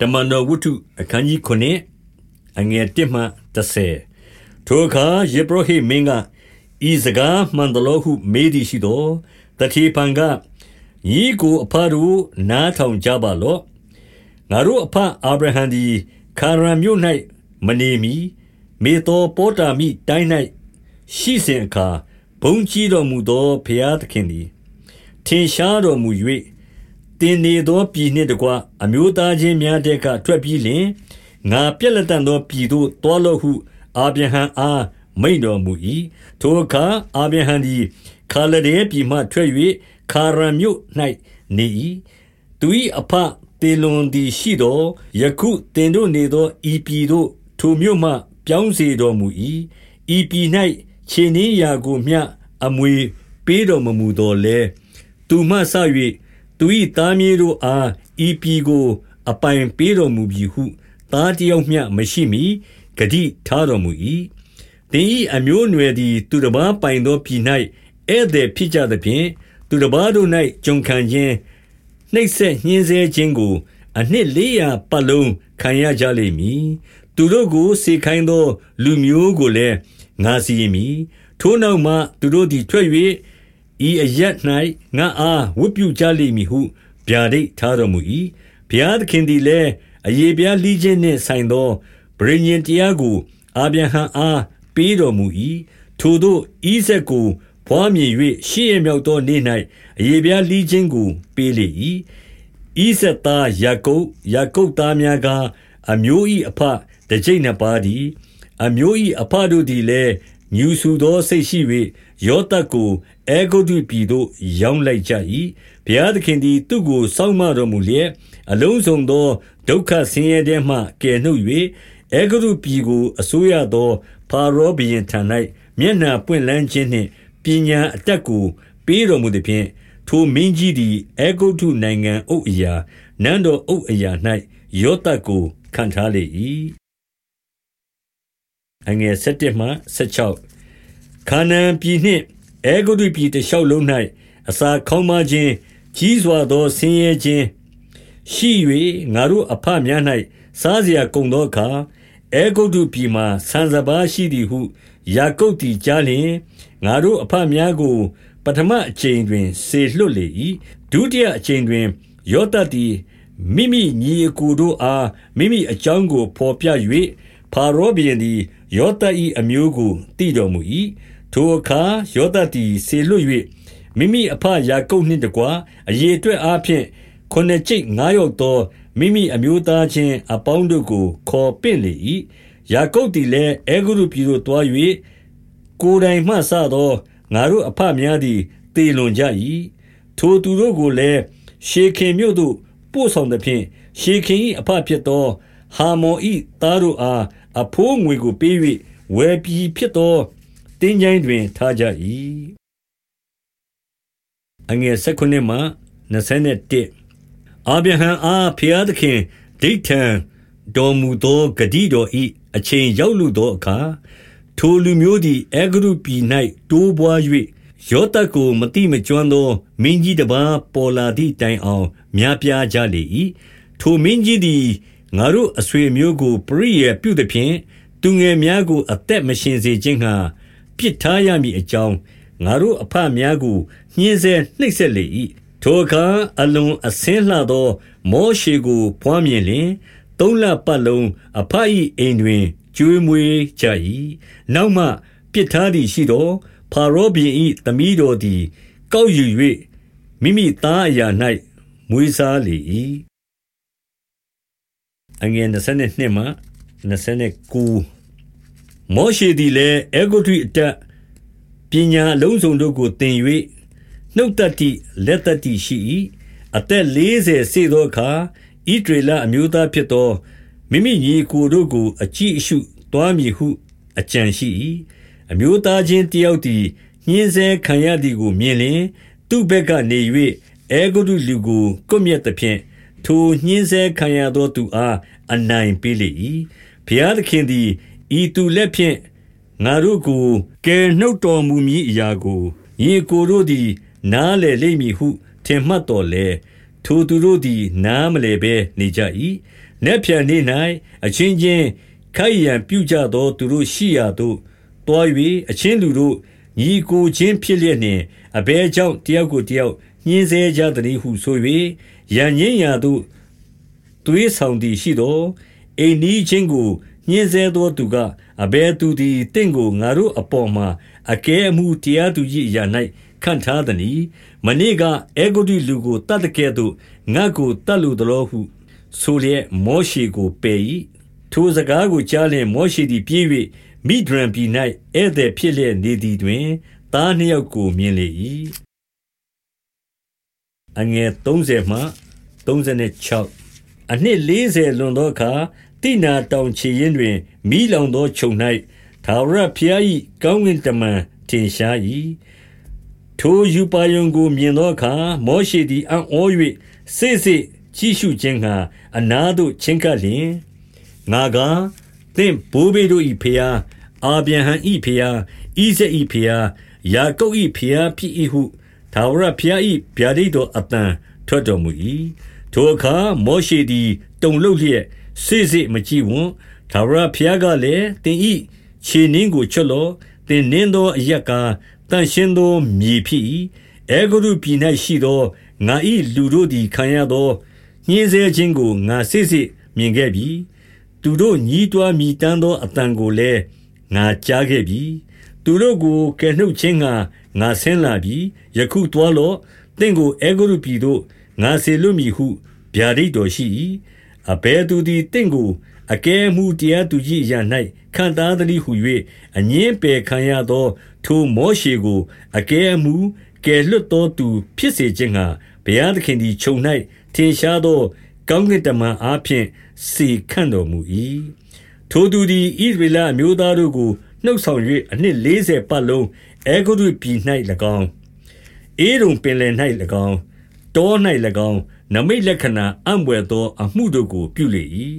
တမန်တော်ဝတ္ထုအခန်းကြီး9အငယ်1မှ30ထိုအခါယေဘရဟိမင်းကဤစကားမှန်တယ်လို့ဟုမေးသည်ရှိသောတတိပံကညီကိုအဖတို့နားထောင်ကြပါလော့ငါတို့အဖအာဗြဟံသည်ခါရံမြို့၌မနေမီမေတော်ပေါ်တာမိတိုင်း၌ရှိစဉ်အခါဘုံကြီးတော်မူသောဘုရားသခင်သည်ထင်ရှားတော်မူ၍ တင်နေသောပြည်နှင့်တကွအမျိုးသားချင်းများတဲ့ကထွက်ပြီးလင်ငါပြက်လက်တန်သောပြည်သို့တွားလို့ဟု အာဗြဟံအားမိန်တော်မူ၏ထိုအခါအာဗြဟံသည်ခါလဒဲပြည်မှထွက်၍ခါရံမြို့၌နေ၏သူ၏အဖတေလွန်သည်ရှိသောယခုတင်တို့နေသောဤပြည်သို့ထိုမြို့မှ ပြောင်းစေတော်မူ၏ဤပြည်၌ခြေနှင်းရာကိုမျှအမွေပေးတော်မမူတော်လဲသူမှဆ၍ သူ၏သားမြေးတို့အား ဤပြည်ကို အပိုင်ပေးတော်မူပြီဟု သားတယောက်မျှမရှိမီဂတိထားတော်မူ၏သင်၏အမျိုးအနွယ်သည် သူတစ်ပါးပိုင်သောပြည်၌ဧည့်သည်ဖြစ်ကြသဖြင့် သူတစ်ပါးတို့၌ကြုံခံခြင်း နှိပ်စက်ညှင်းဆဲခြင်းကို အနှစ်လေးရာပတ်လုံး ခံရကြလိမ့်မည် သူတို့ကို စေခိုင်းသော လူမျိုးကိုလည်း ငါစီရင်မည် ထိုနောက်မှ သူတို့သည် ထွက်၍ ဤအရ၌ငါအားဝတ်ပြုကြလိမ့်မည်ဟုဗျာဒိတ်ထားတော်မူ၏ဘုရားသခင်သည်လည်းအယေပြားလှီးခြင်းနှင့်ဆိုင်သောဗြိဉ္ဉ်တရားကိုအာဗြဟံအားပေးတော်မူ၏ထိုတို့ဤဆက်ကိုဘွားမြင်၍ရှေ့ရမြောက်သောနေ့၌အယေပြားလှီးခြင်းကိုပေးလေ၏ဤဆက်သားယာကုပ်ယာကုပ်သားများကအမျိုး၏အဖတကြိတ်နှစ်ပါးသည်အမျိုး၏အဖတို့သည်လည်းညူဆူသောစိတ်ရှိ၍ယောသတ်ကို အဲဂုတ္တုပြည်သို့ ရောင်းလိုက်ကြ၏ဘုရားသခင်သည် သူ့ကို စောင့်မတော်မူလျက် အလုံးစုံသော ဒုက္ခဆင်းရဲထဲမှ ကယ်နှုတ်၍အဲဂုတ္တုပြည်ကို အစိုးရသောဖာရောဘုရင်ထံ၌မျက်နှာပွင့်လန်းခြင်းနှင့် ပညာအတတ်ကို ပေးတော်မူသည်ဖြင့် ထိုမင်းကြီးသည် အဲဂုတ္တုနိုင်ငံအုပ်အရာ နန်းတော်အုပ်အရာ၌ယောသတ်ကိုခံထားလေ၏အငယ်7မှ16ခါနန်ပြည်နှင့် အဲဂုတ္တုပြည်တလျှောက်လုံး၌အစာခေါင်းမခြင်းကြီးစွာသောဆင်းရဲခြင်းရှိ၍ငါတို့အဖများ၌စားเสียကုန်သောအခါအဲဂုတ္တုပြည်မှဆန်စပါးရှိသည်ဟုယာကုပ်သည်ကြားလျင်ငါတို့အဖများကို ပထမအချိန်တွင်ဆေလွတ်လေ၏ဒုတိယအချိန်တွင်ယောသတ်သည်မိမိညီအကိုတို့အားမိမိအကြောင်းကိုဖော်ပြ၍ဖာရောဘုရင်သည်ယောသတ်၏အမျိုးကိုတည်တော်မူ၏ ထိုအခါယောသတ်သည်ဆေလွတ်၍မိမိအဖယာကုပ်နှင့်တကွအရေအတွက်အားဖြင့်ခုနှစ်ကျိတ်ငါးယောက်သောမိမိအမျိုးသားချင်းအပေါင်းတို့ကို ခေါ်ပင့်လေ၏ယာကုပ်သည်လည်းအေဂရုပြည်သို့တွား၍ကိုယ်တိုင်မှဆသောငါတို့အဖများသည်တေလွန်ကြ၏ထိုသူတို့ကိုလည်းရှေခင်မြို့သို့ပို့ဆောင်သဖြင့်ရှေခင်၏အဖဖြစ်သော ဟာမော်၏သားတို့အားအဖိုးငွေကိုပေး၍ဝယ်ပြီးဖြစ်သော တင်းကြိုင်းတွင်ထားကြ၏အငယ်16မှ21အာဗြဟံအားဖျားသခင်ဒိဋ္ဌံတော်မူသောဂတိတော်ဤအချိန်ရောက်လူသောအခါထိုလူမျိုးသည်အေဂရုပြည်၌တိုးပွား၍ယောသတ်ကိုမတိမကျွမ်းသောမင်းကြီးတပါပေါ်လာသည့်တိုင်အောင်များပြားကြလေ၏ထိုမင်းကြီးသည်ငါတို့အဆွေမျိုးကိုပရိယေပြုသည်ဖြင့်သူငယ်များကို အသက်မရှင်စေခြင်းငှာ ပြစ်ထားရမည်အကြောင်းငါတို့အဖများကိုညှင်းဆဲနှိပ်စက်လေ၏ထိုအခါအလွန်အစင်းလှသော မောရှေကိုဖွားမြင်လျင်သုံးလပတ်လုံးအဖ၏အိမ်တွင်ကျွေးမွေးကြ၏နောက်မှပြစ်ထားသည်ရှိသောဖာရောဘီ၏သမီးတော်သည် ကောက်ယူ၍မိမိသားအရာ၌မွေးစားလေ၏အငယ်22မှ29 မောရှေသည်လည်းအေဂုတုအတတ်ပညာအလုံးစုံတို့ကိုသင်၍နှုတ်တတိလက်တတိရှိ၏အသက်40စေသောအခါဣဒရေလအမျိုးသားဖြစ်သောမိမိညီကိုတို့ကို အကြည့်အရှုတွားမည်ဟု အကြံရှိ၏အမျိုးသားချင်းတယောက်သည်ညှင်းဆဲခံရသည်ကိုမြင်လျင် သူ့ဘက်ကနေ၍အေဂုတုလူကိုကွပ်မျက်သဖြင့်ထိုညှင်းဆဲခံရသောသူအားအနိုင်ပေးလေ၏ဘုရားသခင်သည် ဤသူလက်ဖြင့်ငါတို့ကိုကယ်နှုတ်တော်မူမည်အရာကိုညီကိုတို့သည် နားလည်လိမ့်မည်ဟု ထင်မှတ်တော်လဲထိုသူတို့သည် နားမလည်ဘဲနေကြ၏။နက်ဖြန်နေ့၌အချင်းချင်းခိုက်ရန်ပြုကြသော သူတို့ရှိရာသို့တွား၍အချင်းလူတို့ညီကိုချင်းဖြစ်လျက်နှင့်အဘဲကြောင့်တယောက်ကိုတယောက်ညှင်းဆဲကြသည်ဟုဆို၍ရန်ငင်းရာသို့သွေးဆောင်သည်ရှိသောအိမ်နီးချင်းကို ညှင်းဆဲသောသူကအဘဲသူသည်တင့်ကိုငါတို့အပေါ်မှာအကဲအမှုတရားသူကြီးအရာ၌ခံထားသည်။မနေ့ကအေဂုတိလူကိုတတ်တဲ့ကဲ့သို့ငါကိုတတ်လူသလိုဟု ဆိုလျက်မောရှေကိုပယ်၏။ထိုစကားကိုကြားလျင်မောရှေသည်ပြေး၍မိဒရန်ပြည်၌ဧည့်သည်ဖြစ်လျက်နေသည်တွင်သားနှစ်ယောက်ကိုမြင်လေ၏။အငယ်30မှ36အနှစ်40လွန်သောအခါ တိနာတောင်ချီရင်တွင်မိလောင်သောခြုံ၌သာဝရဖျား၏ကောင်းကင်တမန်ထင်ရှား၏ထိုယူပါယုံကိုမြင်သောအခါမောရှေသည်အံ့ဩ၍စိစိကြည့်ရှုခြင်းငှာအနားသို့ချင်းကပ်လျင်ငါကသင်ဘိုးဘေးတို့၏ဖျားအာဗြဟံ၏ဖျားဣဇက်၏ဖျားယာကုပ်၏ဖျားဖြစ်၏ဟုသာဝရဖျား၏ဗျာဒိတ်တော်အတန်ထွက်တော်မူ၏ထိုအခါမောရှေသည်တုန်လှုပ်လျက် စိစိမကြည့်ဝံသာဝရဖျားကလည်းသင်၏ခြေနှင်းကိုချွတ်လောသင်နင်းသောအရက်ကားတန်ရှင်းသောမြေဖြစ်၏အဲဂုရုပြည်၌ရှိသောငါ၏လူတို့သည်ခံရသောညှင်းဆဲခြင်းကိုငါစစ်စစ်မြင်ခဲ့ပြီသူတို့ညီးတွားမိတမ်းသောအတန်ကိုလည်းငါကြားခဲ့ပြီသူတို့ကိုကယ်နှုတ်ခြင်းငါငါဆင်းလာပြီယခုတွားလော့တင့်ကိုအဲဂုရုပြည်သို့ငါစေလွတ်မည်ဟုဗျာဒိတ်တော်ရှိ၏ အဘဲသူသည်တင့်ကိုအကဲမှုတရားသူကြီးရာ၌ခံသားသည်ဟု၍အငင်းပယ်ခံရသော ထိုမောရှေကိုအကဲအမှုကယ်လွတ်သောသူ ဖြစ်စေခြင်းငှာဘုရားသခင်သည်ခြုံ၌ထင်ရှားသော ကောင်းကင်တမန်အားဖြင့်စေခန့်တော်မူ၏ထိုသူသည်ဣသရေလအမျိုးသားတို့ကိုနှုတ်ဆောင်၍အနှစ်40ပတ်လုံးအေဂုရုပြည်၌၎င်းအေရုံပင်လယ်၌၎င်းတော၌၎င်း နမိတ်လက္ခဏာအံ့ဘွယ်သော အမှုတို့ကို ပြုလေ၏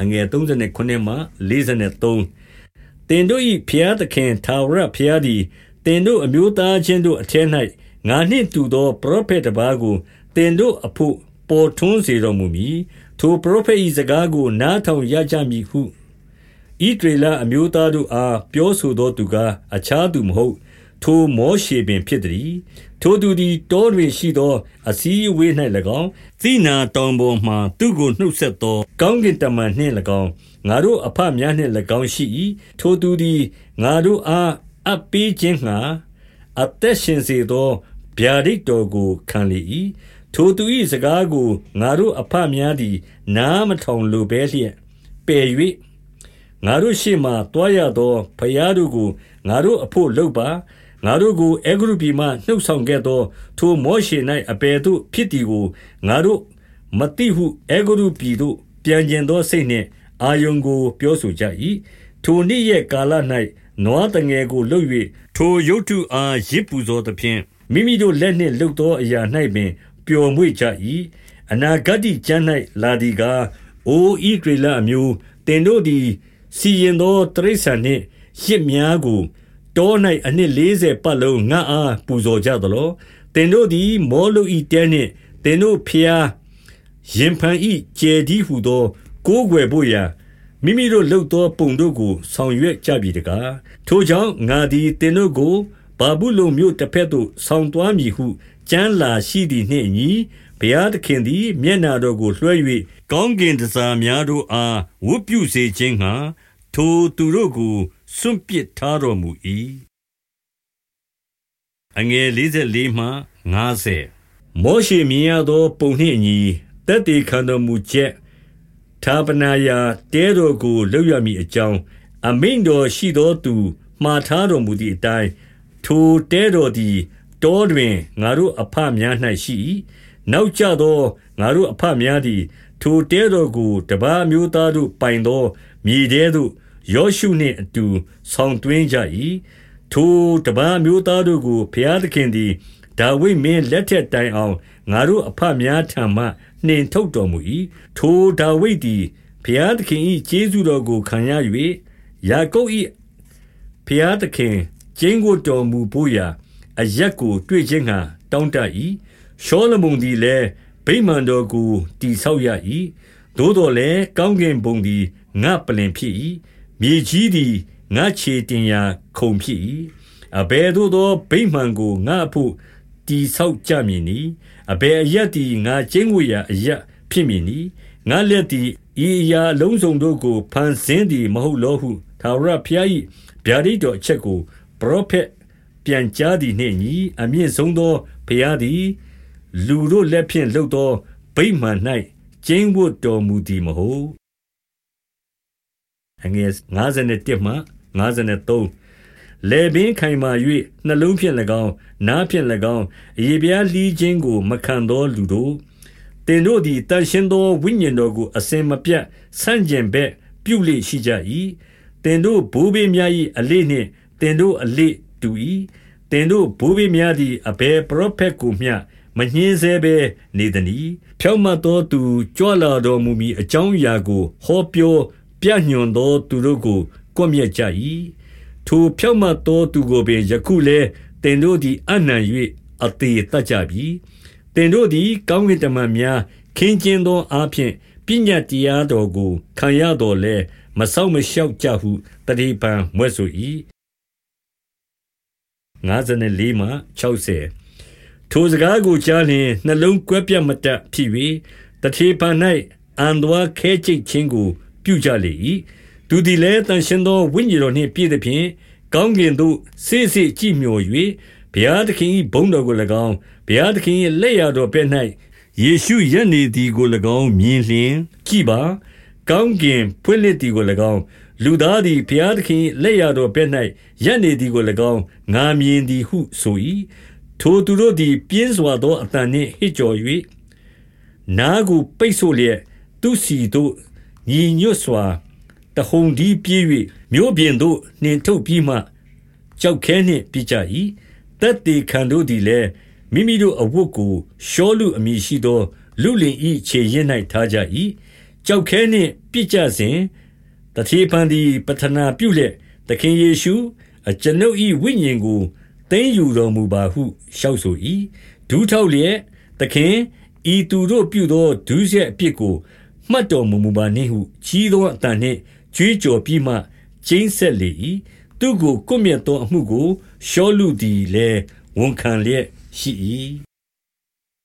အငယ်39မှ43တင်တို့၏ဖျားသခင်သာဝရဖျားသည်တင်တို့ အမျိုးသားချင်းတို့အထက်၌ငါနှင့်တူသော ပရောဖက်တစ်ပါးကိုတင်တို့အဖို့ ပေါ်ထွန်းစေတော်မူမည် ထိုပရောဖက်၏စကားကို နားထောင်ရကြမည်ဟုဣဒေလ အမျိုးသားတို့အား ပြောဆိုသောသူကား အခြားသူမဟုတ် ထိုမောရှေပင်ဖြစ်သည်ထိုသူသည်တောတွင်ရှိသော အစည်းအဝေး၌၎င်းသိနာတောင်ပေါ်မှသူကိုနှုတ်ဆက်သော ကောင်းကင်တမန်နှင့်၎င်းငါတို့အဖများနှင့်၎င်းရှိ၏ထိုသူသည်ငါတို့အားအပ်ပေးခြင်းငှာအသက်ရှင်စေသောဗျာဒိတ်တော်ကိုခံလေ၏ထိုသူ၏စကားကိုငါတို့အဖများသည် နားမထောင်လိုဘဲလျက်ပယ်၍ငါတို့ရှေ့မှတွားရသောဖျားတို့ကိုငါတို့အဖို့လုပ်ပါ ငါတို့ကိုအေဂရုပြည်မှနှုတ်ဆောင်ခဲ့သော ထိုမောရှေ၌အပေတို့ဖြစ်သည်ကိုငါတို့မတိဟုအေဂရုပြည်သို့ပြန်ကျင်သောစိတ်နှင့်အာယုန်ကိုပြောဆိုကြ၏ထိုနေ့ရဲ့ကာလ၌နွားတငယ်ကိုလှုပ်၍ထိုရုတ်ထုအားရစ်ပူဇော်သဖြင့်မိမိတို့လက်နှင့်လှုပ်သောအရာ၌ပင်ပျော်မွေ့ကြ၏အနာဂတ်ကျမ်း၌လာသည်ကားအိုဤဒေလအမျိုးတင်တို့သည်စီရင်သောတရိษံနှင့်ရစ်များကို တော၌အနှစ်40ပတ်လုံးငါအားပူဇော်ကြသလောတင်တို့သည် မောလုဤတဲနှင့်တင်တို့ဖျားရင်ဖန်ဤကျဲဒီဟုသော ကိုးကွယ်ဖို့ရာမိမိတို့လှုပ်သောပုံတို့ကိုဆောင်ရွက်ကြပြီတကားထိုကြောင့်ငါသည်တင်တို့ကိုဘာဘူးလုံမြို့တစ်ဖက်သို့ဆောင်သွားမည်ဟုကြမ်းလာရှိသည်နှင့်အညီဘုရားသခင်သည် မျက်နာတော်ကိုလွှဲ၍ကောင်းကင်တစားများတို့အားဝတ်ပြုစေခြင်းငှာထိုသူတို့ကို စွန့်ပစ်ထားတော်မူ၏အငယ်44မှ50မောရှေမြင်ရသော ပုံနှင့်အညီတက်တေခံတော်မူချက်သာပနာယာတဲတော်ကိုလှုပ်ရမည်အကြောင်း အမိန်တော်ရှိသောသူ မှားထားတော်မူသည့်အတိုင်း ထိုတဲတော်သည် တောတွင် ငါတို့အဖများ၌ရှိ၏နောက်ကျသော ငါတို့အဖများသည် ထိုတဲတော်ကို တပါးမျိုးသားတို့ပိုင်သော မြေထဲသို့ ယောရှုနှင့်အတူ ဆောင်သွင်းကြ၏ထိုတပါးမျိုးသားတို့ကိုဘုရားသခင်သည်ဒါဝိဒ်မင်းလက်ထက်တိုင်အောင်ငါတို့အဖများထံမှနှင်ထုတ်တော်မူ၏ထိုဒါဝိဒ်သည်ဘုရားသခင်၏ကျေးဇူးတော်ကိုခံရ၍ယာကုပ်၏ဘုရားသခင်ကျင်းကိုတော်မူဖို့ရာအရက်ကိုတွေ့ခြင်းငှာတောင်းတ၏ရှောလမုန်သည်လည်းဗိမာန်တော်ကိုတည်ဆောက်ရ၏သို့တော်လည်းကောင်းကင်ဘုံသည်ငါပလင်ဖြစ်၏ မြေကြီးသည်ငါခြေတင်ရာခုံဖြစ်၏အဘယ်သို့သောဗိမာန်ကိုငါအဖို့တည်ဆောက်ကြမည်နီအဘယ်အရက်သည်ငါကျင်းဝရာအရက်ဖြစ်မည်နီငါလက်သည်ဤအရာလုံးစုံတို့ကိုဖန်ဆင်းသည်မဟုတ်လောဟုသာရဖျား၏ဗျာဒိတ်တော်အချက်ကိုပရောဖက်ပြန်ကြားသည်နှင့်ညီအမြင့်ဆုံးသောဘုရားသည် လူတို့လက်ဖြင့်လှုပ်သောဗိမာန်၌ကျင်းဝတ်တော်မူသည်မဟုတ် အငယ်51မှ53လေပင်ခိုင်မာ၍နှလုံးဖြင့်၎င်းနားဖြင့်၎င်းအေပြားလှီးခြင်းကို မခံသောလူတို့တင်တို့သည်တန်ရှင်းသောဝိညာဉ်တော်ကိုအစင်မပြတ်ဆန့်ကျင်ဘက်ပြုလေရှိကြ၏တင်တို့ဘိုးဘေးများ၏အလေးနှင့်တင်တို့အလေးတူ၏တင်တို့ဘိုးဘေးများသည်အဘယ်ပရောဖက်ကိုမျှမညှင်းဆဲဘဲနေသည်။ဖြောင့်မတ်သောသူကြွလာတော်မူမည်အကြောင်းအရာကိုဟောပြော ပြညွှန်သောသူတို့ကိုကွပ်မျက်ကြ၏။ထိုဖြောင့်မတ်သောသူကိုပင်ယခုလည်းတင်တို့သည်အနံ့၍အသေးတတ်ကြပြီ။တင်တို့သည် ကောင်းကင်တမန်များခင်းကျင်းသောအားဖြင့်ပညာတရားတော်ကိုခံရတော်လဲမဆောက်မလျှောက်ကြဟုတတိပံမွဲ့ဆို၏54မှ60ထိုစကားကိုကြားလျင်နှလုံးကွဲပြတ်မတတ်ဖြစ်၍တထေပံ၌အံသွားခဲချိတ်ခြင်းကို ပြုကြလေ၏သူသည်လည်းတန်ရှင်သောဝိညာဉ်တော်နှင့်ပြည့်သဖြင့်ကောင်းကင်သို့စေ့စေ့ကြည့်မျှော်၍ဘုရားသခင်၏ဘုန်းတော်ကို၎င်းဘုရားသခင်၏လက်ရတော်ဘက်၌ယေရှုရက်နေသည်ကို၎င်းမြင်လျင်ကြည်ပါကောင်းကင်ဖွင့်လှစ်သည်ကို၎င်းလူသားသည်ဘုရားသခင်လက်ရတော်ဘက်၌ရပ်နေသည်ကို၎င်းငါမြင်သည်ဟုဆို၏ထိုသူတို့သည် ပြင်းစွာသောအတန်နှင့်ဟစ်ကြော်၍နားကိုပိတ်ဆို့လျက်သူစီတို့ ညီညွတ်စွာတဟုန်ဒီပြေး၍မြို့ပြင်သို့နှင်ထုတ်ပြီးမှကြောက်ခဲနှင့်ပြကြ၏တက်တေခံတို့သည်လည်းမိမိတို့အဝတ်ကိုရှောလူအမည်ရှိသော လူလင်ဤခြေရင်၌ထားကြ၏ကြောက်ခဲနှင့်ပြစ်ကြစဉ်တထေဖန်သည်ပထနာပြုလျက်သခင်ယေရှုအကျွန်ုပ်၏ဝိညာဉ်ကိုသိမ်းယူတော်မူပါဟုလျှောက်ဆို၏ဒူးထောက်လျက်သခင်ဤသူတို့ပြုသောဒုစရိုက်အပြစ်ကို မှတ်တော်မူမူပါနှင့်ဟုကြီးသောအတန်နှင့်ကြွေးကြော်ပြီးမှကျင်းဆက်လေ၏သူကိုကွမျက်သောအမှုကိုရှောလူသည်လည်းဝန်ခံလျက်ရှိ၏